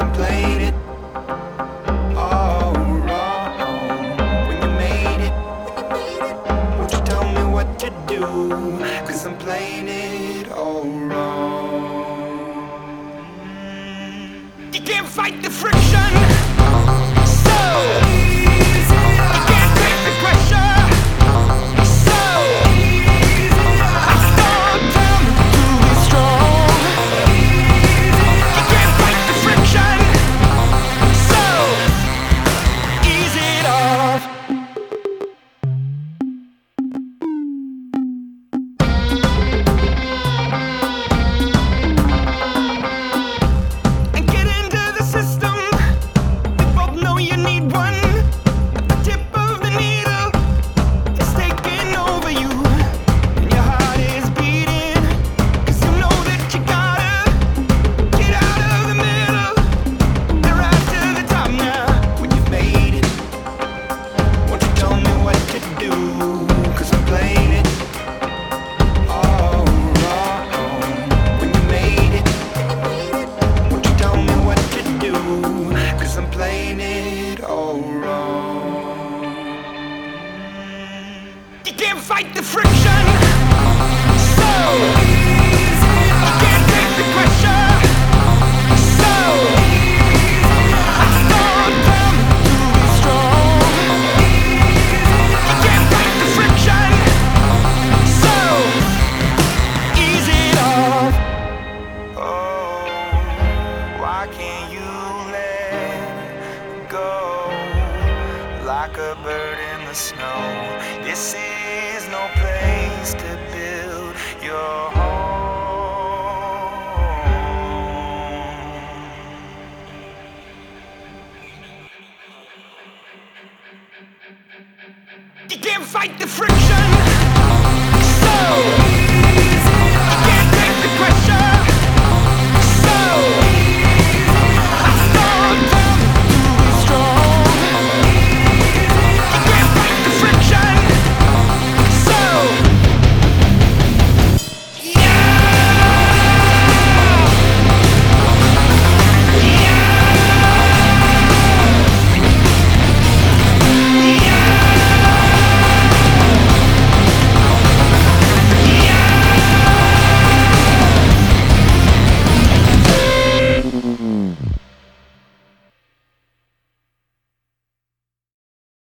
I'm playing it. all wrong. When you made it, won't you tell me what to do? Cause I'm playing it all wrong. You can't fight the friction. Can't fight the friction. So you can't take the pressure. So easy. I start down to be strong. You can't fight the friction. So ease it. Oh, why can't you let go like a bird in the snow? This is You can't fight the friction.